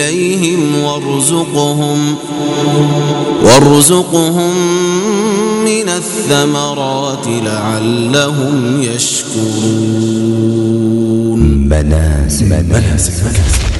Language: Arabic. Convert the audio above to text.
إليهم وارزقهم وارزقهم من الثمرات لعلهم يشكرون. منازل منازل, منازل